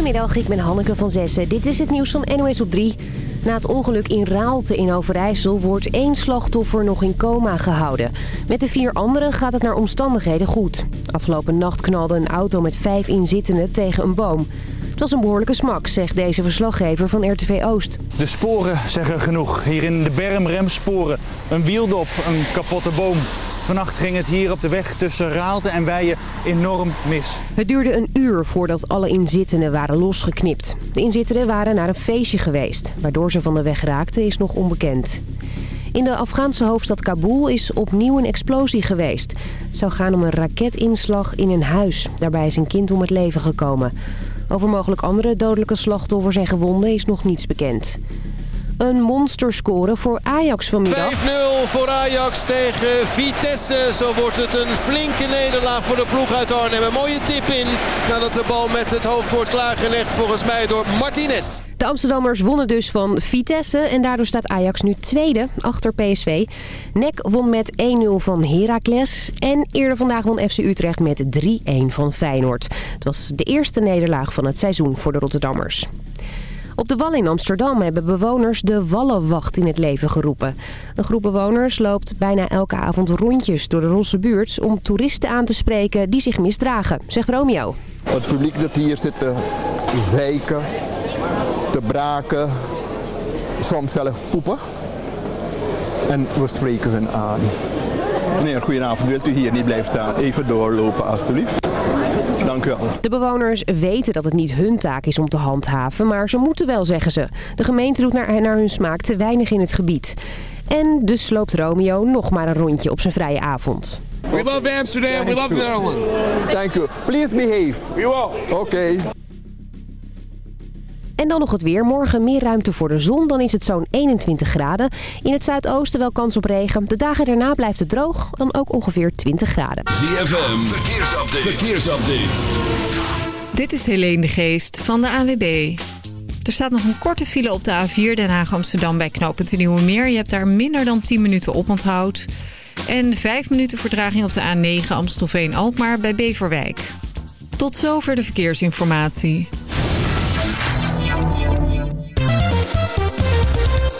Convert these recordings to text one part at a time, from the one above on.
Goedemiddag, ik ben Hanneke van Zessen. Dit is het nieuws van NOS op 3. Na het ongeluk in Raalte in Overijssel wordt één slachtoffer nog in coma gehouden. Met de vier anderen gaat het naar omstandigheden goed. Afgelopen nacht knalde een auto met vijf inzittenden tegen een boom. Het was een behoorlijke smak, zegt deze verslaggever van RTV Oost. De sporen zeggen genoeg. Hier in de berm remsporen, een wieldop, een kapotte boom. Vannacht ging het hier op de weg tussen Raalte en Weijen enorm mis. Het duurde een uur voordat alle inzittenden waren losgeknipt. De inzittenden waren naar een feestje geweest. Waardoor ze van de weg raakten is nog onbekend. In de Afghaanse hoofdstad Kabul is opnieuw een explosie geweest. Het zou gaan om een raketinslag in een huis. Daarbij is een kind om het leven gekomen. Over mogelijk andere dodelijke slachtoffers en gewonden is nog niets bekend. Een monsterscore voor Ajax vanmiddag. 5-0 voor Ajax tegen Vitesse. Zo wordt het een flinke nederlaag voor de ploeg uit Arnhem. Een mooie tip in nadat de bal met het hoofd wordt klaargelegd volgens mij door Martinez. De Amsterdammers wonnen dus van Vitesse en daardoor staat Ajax nu tweede achter PSV. NEC won met 1-0 van Heracles en eerder vandaag won FC Utrecht met 3-1 van Feyenoord. Het was de eerste nederlaag van het seizoen voor de Rotterdammers. Op de Wal in Amsterdam hebben bewoners de Wallenwacht in het leven geroepen. Een groep bewoners loopt bijna elke avond rondjes door de Rosse buurt... om toeristen aan te spreken die zich misdragen, zegt Romeo. Het publiek dat hier zit te zeiken, te braken, soms zelf poepen. En we spreken hen aan. Meneer, goedenavond. Wilt u hier niet blijven staan? Even doorlopen, alstublieft. Dank u wel. De bewoners weten dat het niet hun taak is om te handhaven, maar ze moeten wel, zeggen ze. De gemeente doet naar, naar hun smaak te weinig in het gebied. En dus loopt Romeo nog maar een rondje op zijn vrije avond. We love Amsterdam, we love the Netherlands. Thank you. Please behave. We will. Oké. En dan nog het weer. Morgen meer ruimte voor de zon. Dan is het zo'n 21 graden. In het zuidoosten wel kans op regen. De dagen daarna blijft het droog. Dan ook ongeveer 20 graden. ZFM, verkeersupdate. verkeersupdate. Dit is Helene de Geest van de AWB. Er staat nog een korte file op de A4 Den Haag-Amsterdam bij knooppunt Nieuwe Meer. Je hebt daar minder dan 10 minuten op onthoud. En 5 minuten vertraging op de A9 Amstelveen-Alkmaar bij Beverwijk. Tot zover de verkeersinformatie.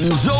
So.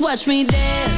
watch me dance.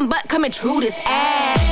But butt coming true this ass.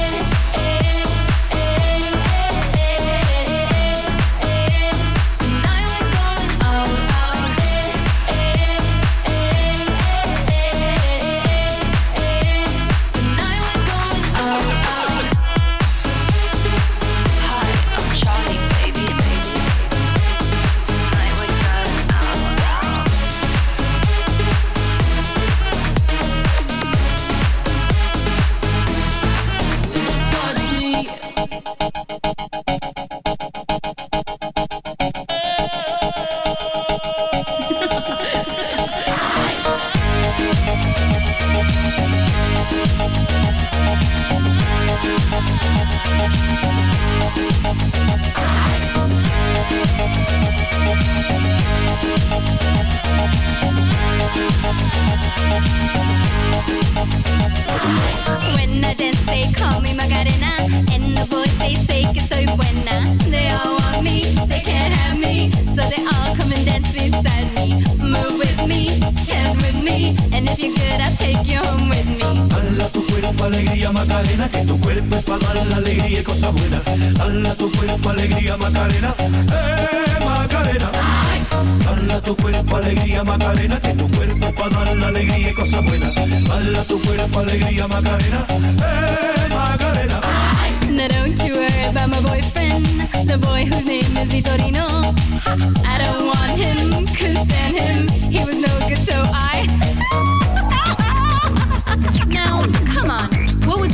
Cuerpo, alegría, Macarena, que tu cuerpo para dar la alegría y tu cuerpo, alegría, Macarena, eh, Macarena. Tu cuerpo, alegría, Macarena, que tu cuerpo para dar la alegría y tu cuerpo, alegría, Macarena, eh, Macarena. Now don't you worry about my boyfriend, the boy whose name is Vitorino. I don't want him, couldn't stand him. He was no good, so I.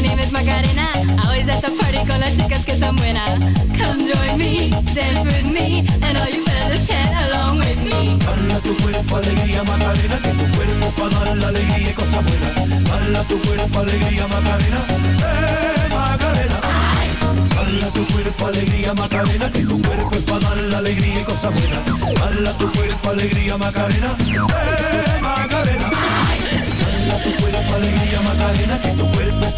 my name is Macarena. Always at the party con las chicas que están buenas. Come join me, dance with me, and all you fellas chat along with me. Hala tu cuerpo, alegría, Macarena, que tu cuerpo para dar la alegría y cosas buenas. Hala tu cuerpo, alegría, Macarena, eh, Macarena. Hala tu cuerpo, alegría, Macarena, que tu cuerpo es para dar la alegría y cosas buenas. Hala tu cuerpo, alegría, Macarena, eh, Macarena. Hala tu cuerpo, alegría, Macarena, que tu cuerpo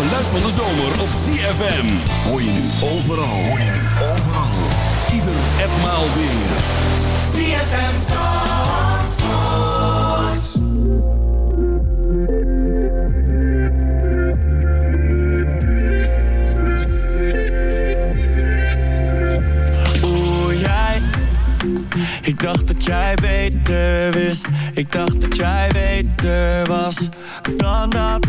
geluid van de zomer op CFM. Hoor je nu overal. Hoor je nu overal. Ieder etmaal weer. CFM Zandvoort. Oeh, jij. Ik dacht dat jij beter wist. Ik dacht dat jij beter was dan dat.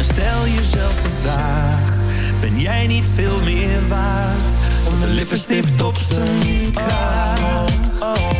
stel jezelf de vraag: ben jij niet veel meer waard? Om de lippenstift op zijn kraag. Oh, oh.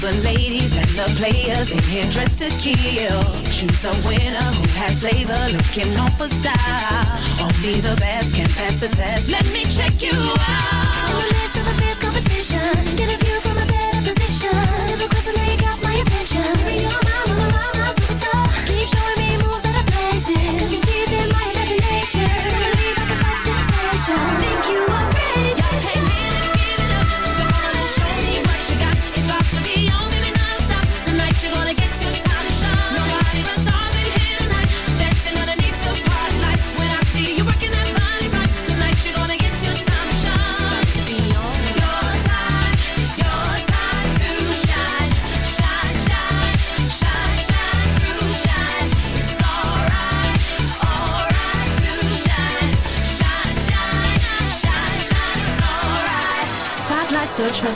the ladies and the players in here dressed to kill. Choose a winner who has flavor, looking on for style. Only the best can pass the test. Let me check you out. You're the best of a fierce competition. Get a view from a better position. Never question, now you got my attention. Baby, you're my, mama.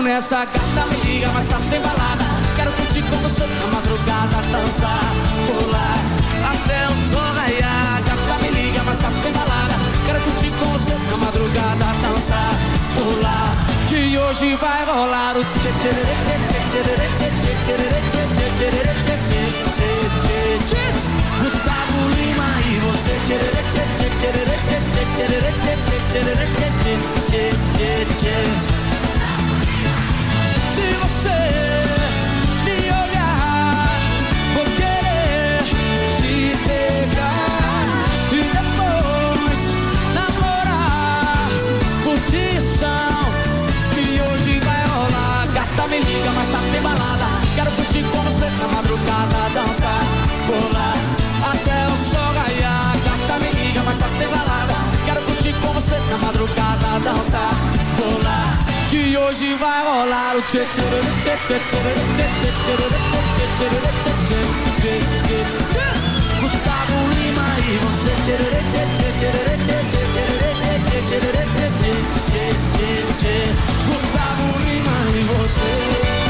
Vamos nessa gata. Me liga mais tarde, tem balada. Quero curtir com você na madrugada, dançar, pular, até o sol raiar. Gata, me liga mais tarde, tem balada. Quero curtir com você na madrugada, dançar, pular. Que hoje vai rolar o tchê tchê Gustavo Lima e você tchê tchê tchê tchê tchê tchê tchê tchê tchê tchê tchê tchê na madrugada, dançar, pular Que hoje vai rolar o tchê tchê tchê tchê tchê tchê tchê Gustavo Lima e você tchê tchê tchê tchê tchê tchê tchê tchê tchê Gustavo Lima e você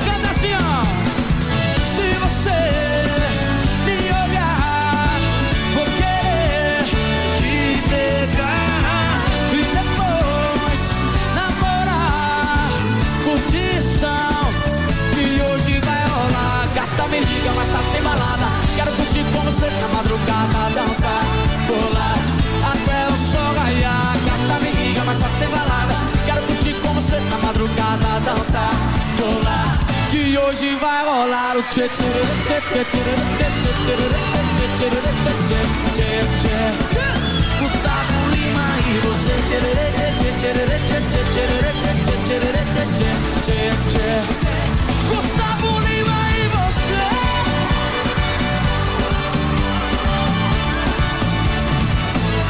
vai rolar o tchê tchê tchê tchê tchê tchê tchê tchê tchê tchê tchê tchê Gustavo Lima e você tchê tchê tchê tchê tchê tchê tchê tchê tchê tchê tchê Gustavo Lima e você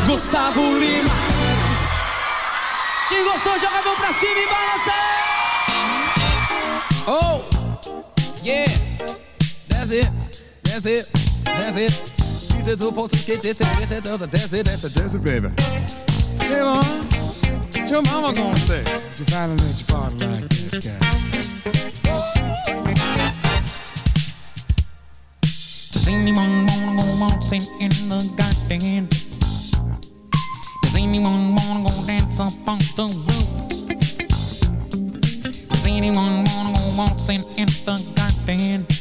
Gustavo Lima Quem gostou joga a mão pra cima e balança Oh, that's it, that's it. She's a two folks, get it, get it, that's it, that's it, that's it, baby. Hey, mom, what your mama gonna say? if You finally let your body like this guy. Does anyone wanna go waltzing in the garden? Does anyone wanna go dance up on the roof? Does anyone wanna go waltzing in the garden?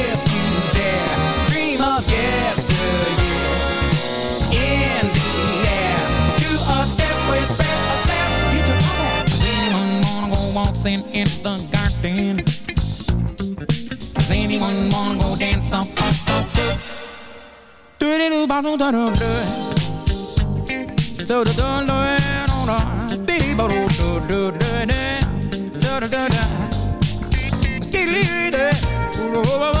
dancing in the garden. Does anyone wanna go dance up? Do do do ba do da do do. So do do do do da. Be ba do do do do da. Do do do da. Skidly da.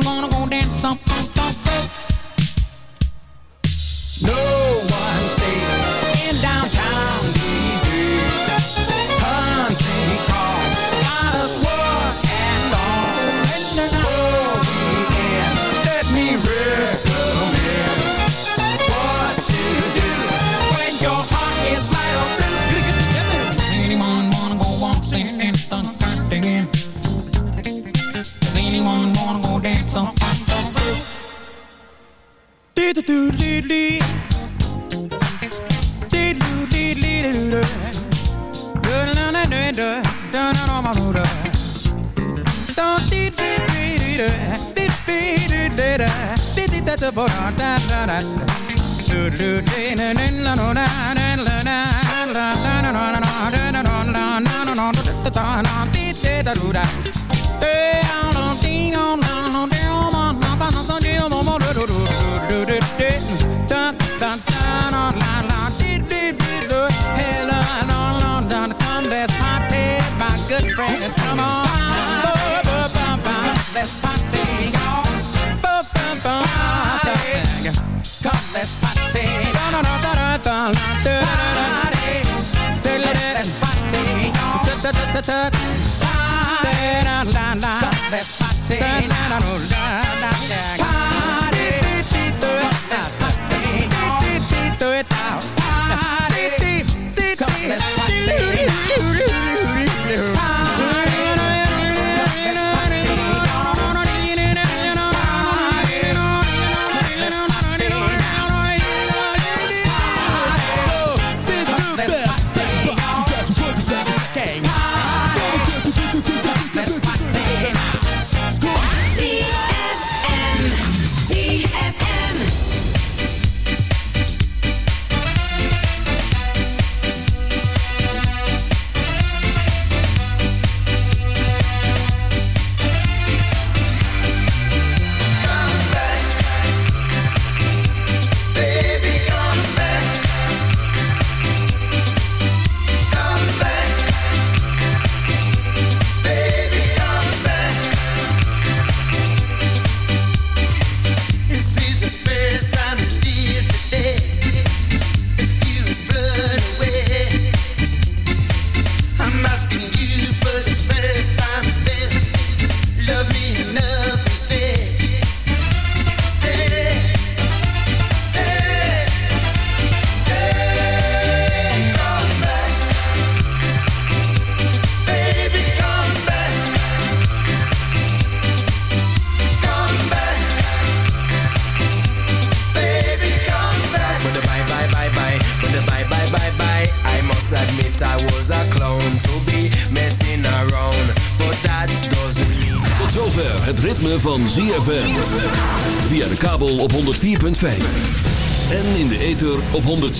da da da da let's party. No, no, no, da, da, da, da, party. Let's party. Da, da, da, da, da. Let's party. Da da da.